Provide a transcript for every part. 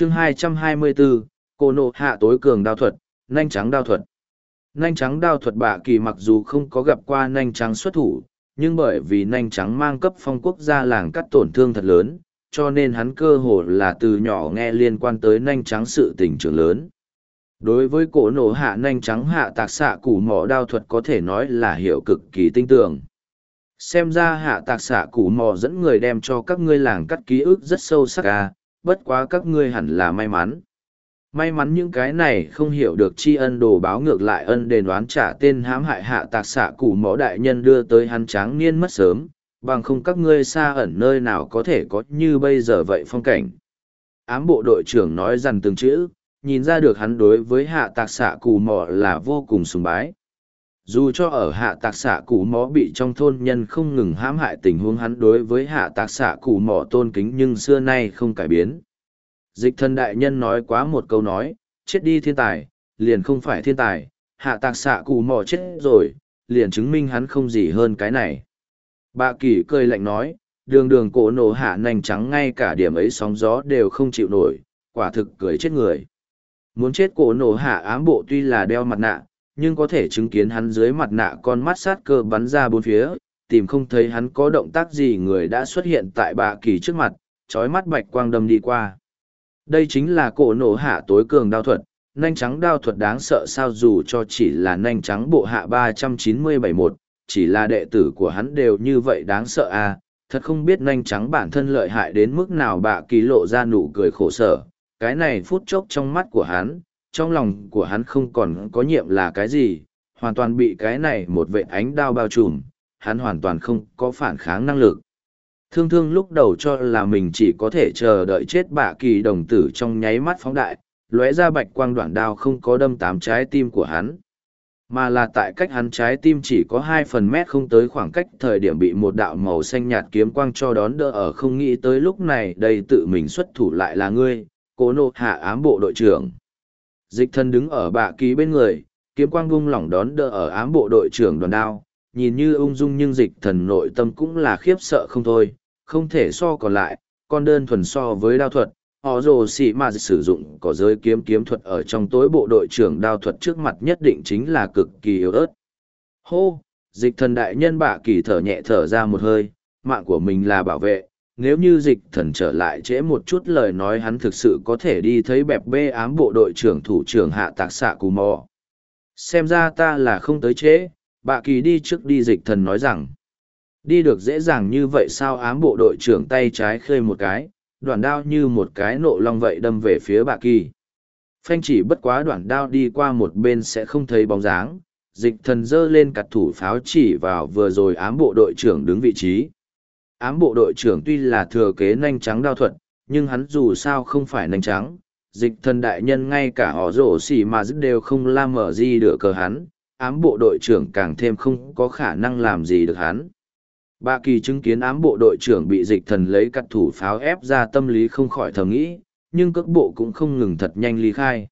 chương 224, cô nộ hạ tối cường đao thuật, nanh trắng đao thuật. Nanh trắng đao thuật bạ kỳ mặc dù không có gặp qua nanh trắng xuất thủ, nhưng bởi vì nanh trắng mang cấp phong quốc gia làng cắt tổn thương thật lớn, cho nên hắn cơ hồ là từ nhỏ nghe liên quan tới nanh trắng sự tình trường lớn. Đối với cổ nổ hạ nanh trắng hạ tạc xạ củ mỏ đao thuật có thể nói là hiểu cực kỳ tinh tường. Xem ra hạ tạc xạ củ mỏ dẫn người đem cho các ngươi làng cắt ký ức rất sâu sắc à, bất quá các ngươi hẳn là may mắn. May mắn những cái này không hiểu được tri ân đồ báo ngược lại ân đền đoán trả tên hãm hại hạ tạc xạ củ mõ đại nhân đưa tới hắn tráng niên mất sớm, bằng không các ngươi xa ẩn nơi nào có thể có như bây giờ vậy phong cảnh. Ám bộ đội trưởng nói rằng từng chữ, nhìn ra được hắn đối với hạ tạc xạ cù mỏ là vô cùng sùng bái. Dù cho ở hạ tạc xạ cù mỏ bị trong thôn nhân không ngừng hãm hại tình huống hắn đối với hạ tạc xạ cù mỏ tôn kính nhưng xưa nay không cải biến. Dịch thân đại nhân nói quá một câu nói, chết đi thiên tài, liền không phải thiên tài, hạ tạc xạ cù mỏ chết rồi, liền chứng minh hắn không gì hơn cái này. Bà kỳ cười lạnh nói, đường đường cổ nổ hạ nành trắng ngay cả điểm ấy sóng gió đều không chịu nổi, quả thực cười chết người. Muốn chết cổ nổ hạ ám bộ tuy là đeo mặt nạ, nhưng có thể chứng kiến hắn dưới mặt nạ con mắt sát cơ bắn ra bốn phía, tìm không thấy hắn có động tác gì người đã xuất hiện tại bạ kỳ trước mặt, trói mắt bạch quang đâm đi qua. Đây chính là cổ nổ hạ tối cường đao thuật, nanh trắng đao thuật đáng sợ sao dù cho chỉ là nanh trắng bộ hạ ba trăm chín mươi bảy một chỉ là đệ tử của hắn đều như vậy đáng sợ à, thật không biết nanh trắng bản thân lợi hại đến mức nào bạ kỳ lộ ra nụ cười khổ sở, cái này phút chốc trong mắt của hắn, trong lòng của hắn không còn có nhiệm là cái gì, hoàn toàn bị cái này một vệ ánh đao bao trùm, hắn hoàn toàn không có phản kháng năng lực. Thương thương lúc đầu cho là mình chỉ có thể chờ đợi chết bạ kỳ đồng tử trong nháy mắt phóng đại, lóe ra bạch quang đoạn đao không có đâm tám trái tim của hắn mà là tại cách hắn trái tim chỉ có hai phần mét không tới khoảng cách thời điểm bị một đạo màu xanh nhạt kiếm quang cho đón đỡ ở không nghĩ tới lúc này đây tự mình xuất thủ lại là ngươi cố nộ hạ ám bộ đội trưởng dịch thân đứng ở bạ ký bên người, kiếm quang vung lỏng đón đỡ ở ám bộ đội trưởng đoàn đao. Nhìn như ung dung nhưng dịch thần nội tâm cũng là khiếp sợ không thôi. Không thể so còn lại, con đơn thuần so với đao thuật. Họ rồ xị mà sử dụng có giới kiếm kiếm thuật ở trong tối bộ đội trưởng đao thuật trước mặt nhất định chính là cực kỳ yếu ớt. Hô, dịch thần đại nhân bạ kỳ thở nhẹ thở ra một hơi, mạng của mình là bảo vệ nếu như dịch thần trở lại trễ một chút lời nói hắn thực sự có thể đi thấy bẹp bê ám bộ đội trưởng thủ trưởng hạ tạc xạ cù mò. Xem ra ta là không tới trễ bạ kỳ đi trước đi dịch thần nói rằng. Đi được dễ dàng như vậy sao ám bộ đội trưởng tay trái khơi một cái, đoạn đao như một cái nộ long vậy đâm về phía bạ kỳ. Phanh chỉ bất quá đoạn đao đi qua một bên sẽ không thấy bóng dáng, dịch thần giơ lên cặt thủ pháo chỉ vào vừa rồi ám bộ đội trưởng đứng vị trí ám bộ đội trưởng tuy là thừa kế nanh trắng đao thuật, nhưng hắn dù sao không phải nanh trắng. Dịch thần đại nhân ngay cả họ rổ xỉ mà dứt đều không la mở gì được cờ hắn, ám bộ đội trưởng càng thêm không có khả năng làm gì được hắn. Bà kỳ chứng kiến ám bộ đội trưởng bị dịch thần lấy cắt thủ pháo ép ra tâm lý không khỏi thầm nghĩ, nhưng cước bộ cũng không ngừng thật nhanh ly khai.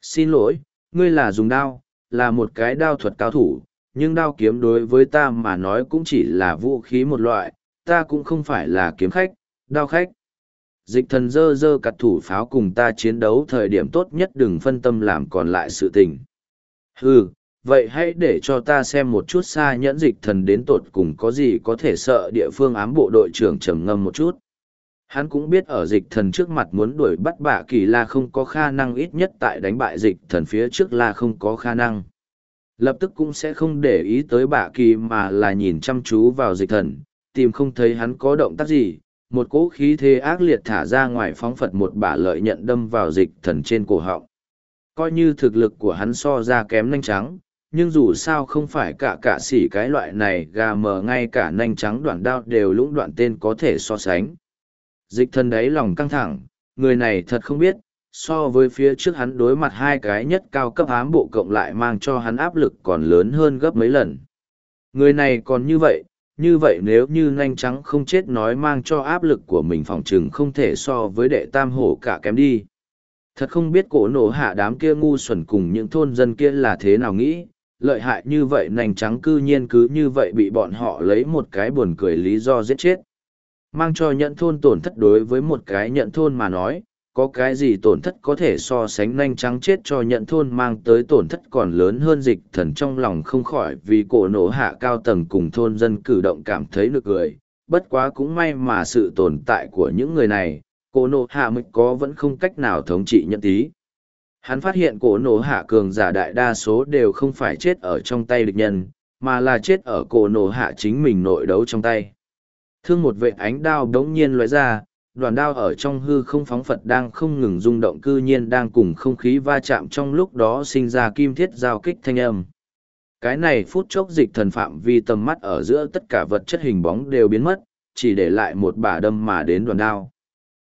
Xin lỗi, ngươi là dùng đao, là một cái đao thuật cao thủ, nhưng đao kiếm đối với ta mà nói cũng chỉ là vũ khí một loại, ta cũng không phải là kiếm khách, đao khách. Dịch thần dơ dơ cặt thủ pháo cùng ta chiến đấu thời điểm tốt nhất đừng phân tâm làm còn lại sự tình. Hừ, vậy hãy để cho ta xem một chút xa nhẫn dịch thần đến tột cùng có gì có thể sợ địa phương ám bộ đội trưởng trầm ngâm một chút. Hắn cũng biết ở dịch thần trước mặt muốn đuổi bắt bạ kỳ là không có khả năng ít nhất tại đánh bại dịch thần phía trước là không có khả năng. Lập tức cũng sẽ không để ý tới bạ kỳ mà là nhìn chăm chú vào dịch thần, tìm không thấy hắn có động tác gì, một cỗ khí thế ác liệt thả ra ngoài phóng phật một bả lợi nhận đâm vào dịch thần trên cổ họng. Coi như thực lực của hắn so ra kém nanh trắng, nhưng dù sao không phải cả cả xỉ cái loại này gà mờ ngay cả nanh trắng đoạn đao đều lũng đoạn tên có thể so sánh. Dịch thần đấy lòng căng thẳng, người này thật không biết, so với phía trước hắn đối mặt hai cái nhất cao cấp ám bộ cộng lại mang cho hắn áp lực còn lớn hơn gấp mấy lần. Người này còn như vậy, như vậy nếu như nhanh trắng không chết nói mang cho áp lực của mình phòng chừng không thể so với đệ tam hổ cả kém đi. Thật không biết cổ nổ hạ đám kia ngu xuẩn cùng những thôn dân kia là thế nào nghĩ, lợi hại như vậy nành trắng cư nhiên cứ như vậy bị bọn họ lấy một cái buồn cười lý do giết chết. Mang cho nhận thôn tổn thất đối với một cái nhận thôn mà nói, có cái gì tổn thất có thể so sánh nhanh trắng chết cho nhận thôn mang tới tổn thất còn lớn hơn dịch thần trong lòng không khỏi vì cổ nổ hạ cao tầng cùng thôn dân cử động cảm thấy nực cười. Bất quá cũng may mà sự tồn tại của những người này, cổ nổ hạ mới có vẫn không cách nào thống trị nhận tí. Hắn phát hiện cổ nổ hạ cường giả đại đa số đều không phải chết ở trong tay địch nhân, mà là chết ở cổ nổ hạ chính mình nội đấu trong tay. Thương một vệ ánh đao đ ố n g nhiên loại ra đoàn đao ở trong hư không phóng Phật đang không ngừng rung động cư nhiên đang cùng không khí va chạm trong lúc đó sinh ra kim thiết giao kích thanh âm. Cái này phút chốc dịch thần phạm vi tầm mắt ở giữa tất cả vật chất hình bóng đều biến mất, chỉ để lại một bả đâm mà đến đoàn đao.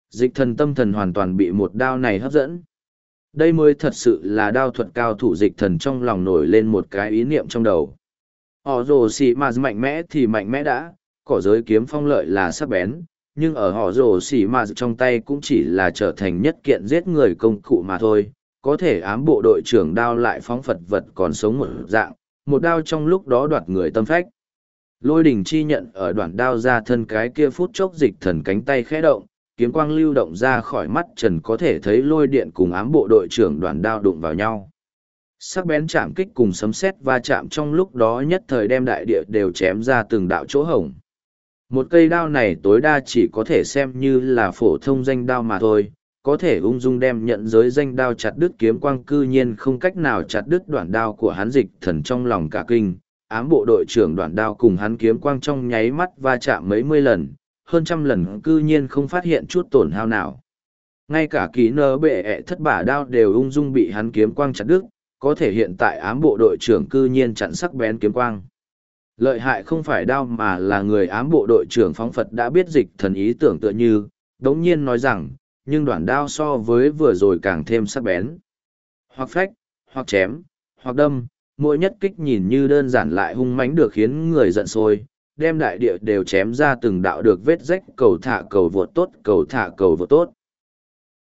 Dịch thần tâm thần hoàn toàn bị một đao này hấp dẫn. Đây mới thật sự là đao thuật cao thủ dịch thần trong lòng nổi lên một cái ý niệm trong đầu. Họ rồ xì mà mạnh mẽ thì mạnh mẽ đã, cỏ giới kiếm phong lợi là sắc bén, nhưng ở họ rồ xỉ mà trong tay cũng chỉ là trở thành nhất kiện giết người công cụ mà thôi. Có thể ám bộ đội trưởng đao lại phóng phật vật còn sống một dạng, một đao trong lúc đó đoạt người tâm phách. Lôi đình chi nhận ở đoạn đao ra thân cái kia phút chốc dịch thần cánh tay khẽ động, kiếm quang lưu động ra khỏi mắt trần có thể thấy lôi điện cùng ám bộ đội trưởng đoàn đao đụng vào nhau. Sắc bén chạm kích cùng sấm sét va chạm trong lúc đó nhất thời đem đại địa đều chém ra từng đạo chỗ hổng một cây đao này tối đa chỉ có thể xem như là phổ thông danh đao mà thôi, có thể ung dung đem nhận giới danh đao chặt đứt kiếm quang cư nhiên không cách nào chặt đứt đoạn đao của hắn dịch thần trong lòng cả kinh, ám bộ đội trưởng đoạn đao cùng hắn kiếm quang trong nháy mắt va chạm mấy mươi lần, hơn trăm lần cư nhiên không phát hiện chút tổn hao nào. Ngay cả ký nơ bệ ẹ thất bả đao đều ung dung bị hắn kiếm quang chặt đứt, có thể hiện tại ám bộ đội trưởng cư nhiên chặn sắc bén kiếm quang. Lợi hại không phải đao mà là người ám bộ đội trưởng phóng Phật đã biết dịch thần ý tưởng tựa như, đống nhiên nói rằng, nhưng đoạn đao so với vừa rồi càng thêm sắc bén. Hoặc phách, hoặc chém, hoặc đâm, mỗi nhất kích nhìn như đơn giản lại hung mãnh được khiến người giận sôi đem đại địa đều chém ra từng đạo được vết rách cầu thả cầu vượt tốt cầu thả cầu vượt tốt